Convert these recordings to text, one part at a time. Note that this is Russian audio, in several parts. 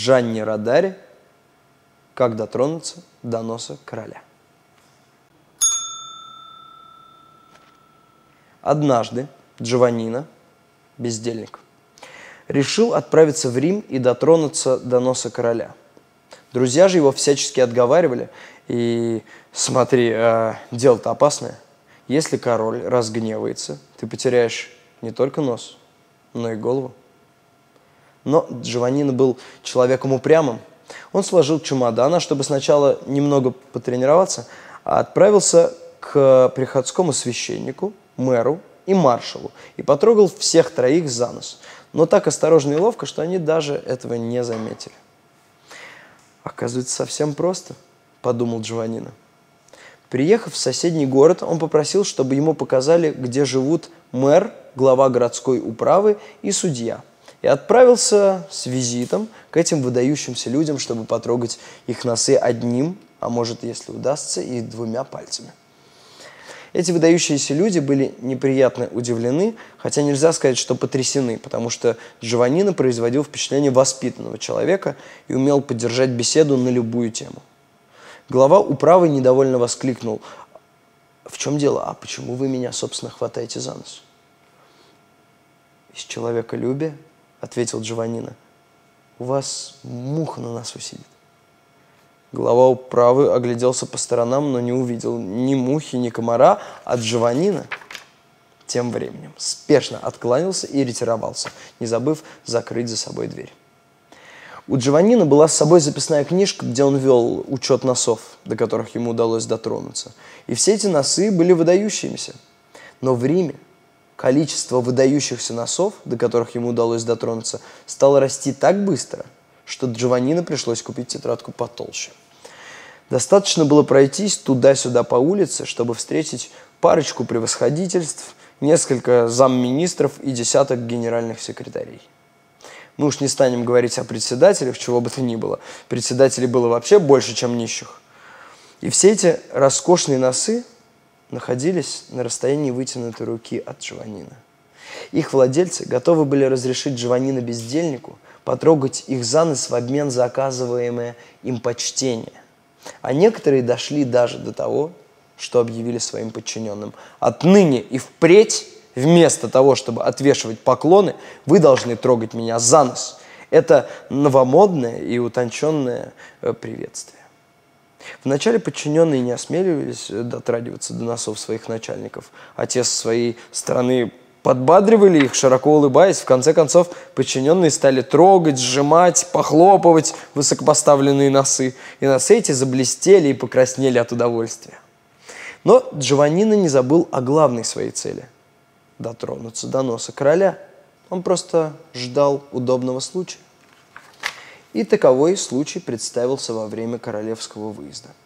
Джанни Радари «Как дотронуться до носа короля». Однажды Джованнино, бездельник, решил отправиться в Рим и дотронуться до носа короля. Друзья же его всячески отговаривали, и смотри, э, дело-то опасное. Если король разгневается, ты потеряешь не только нос, но и голову. Но Джованнино был человеком упрямым. Он сложил чемодана, чтобы сначала немного потренироваться, а отправился к приходскому священнику, мэру и маршалу и потрогал всех троих за нос. Но так осторожно и ловко, что они даже этого не заметили. «Оказывается, совсем просто», – подумал Джованнино. Приехав в соседний город, он попросил, чтобы ему показали, где живут мэр, глава городской управы и судья. И отправился с визитом к этим выдающимся людям, чтобы потрогать их носы одним, а может, если удастся, и двумя пальцами. Эти выдающиеся люди были неприятно удивлены, хотя нельзя сказать, что потрясены, потому что Джованнино производил впечатление воспитанного человека и умел поддержать беседу на любую тему. Глава управы недовольно воскликнул. «В чем дело? А почему вы меня, собственно, хватаете за нос?» «Из человеколюбия», — ответил Джованнино. «У вас муха на носу сидит». Глава управы огляделся по сторонам, но не увидел ни мухи, ни комара, а Джованнина тем временем спешно откланялся и ретировался, не забыв закрыть за собой дверь. У Джованнина была с собой записная книжка, где он вел учет носов, до которых ему удалось дотронуться. И все эти носы были выдающимися. Но в Риме количество выдающихся носов, до которых ему удалось дотронуться, стало расти так быстро, что Джованнина пришлось купить тетрадку потолще. Достаточно было пройтись туда-сюда по улице, чтобы встретить парочку превосходительств, несколько замминистров и десяток генеральных секретарей. Мы уж не станем говорить о председателях, чего бы то ни было. Председателей было вообще больше, чем нищих. И все эти роскошные носы находились на расстоянии вытянутой руки от Джованнина. Их владельцы готовы были разрешить Джованнина бездельнику потрогать их за нос в обмен за оказываемое им почтение. А некоторые дошли даже до того, что объявили своим подчиненным. Отныне и впредь, вместо того, чтобы отвешивать поклоны, вы должны трогать меня за нос. Это новомодное и утонченное э, приветствие. Вначале подчиненные не осмеливались дотрагиваться до носов своих начальников, а те со своей стороны подбадривали их, широко улыбаясь. В конце концов, подчиненные стали трогать, сжимать, похлопывать высокопоставленные носы. И носы эти заблестели и покраснели от удовольствия. Но Джованнино не забыл о главной своей цели – дотронуться до носа короля. Он просто ждал удобного случая. И таковой случай представился во время королевского выезда –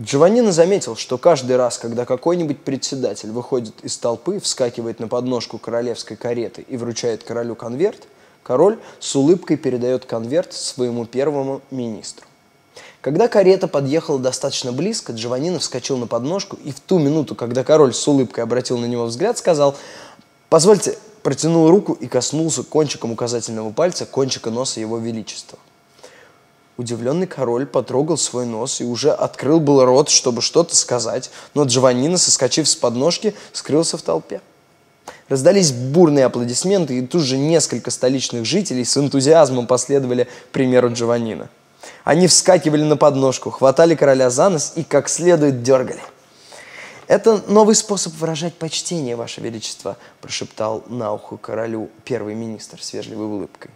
Джованнино заметил, что каждый раз, когда какой-нибудь председатель выходит из толпы, вскакивает на подножку королевской кареты и вручает королю конверт, король с улыбкой передает конверт своему первому министру. Когда карета подъехала достаточно близко, Джованнино вскочил на подножку и в ту минуту, когда король с улыбкой обратил на него взгляд, сказал «Позвольте», протянул руку и коснулся кончиком указательного пальца кончика носа его величества. Удивленный король потрогал свой нос и уже открыл был рот, чтобы что-то сказать, но Джованнино, соскочив с подножки, скрылся в толпе. Раздались бурные аплодисменты, и тут же несколько столичных жителей с энтузиазмом последовали примеру Джованнино. Они вскакивали на подножку, хватали короля за нос и как следует дергали. «Это новый способ выражать почтение, Ваше Величество», прошептал на ухо королю первый министр с вежливой улыбкой.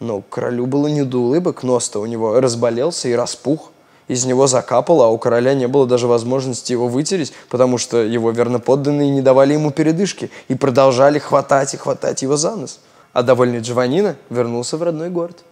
Но королю было не до улыбок, нос-то у него разболелся и распух. Из него закапало, а у короля не было даже возможности его вытереть, потому что его верноподданные не давали ему передышки и продолжали хватать и хватать его за нос. А довольный Джованнино вернулся в родной город.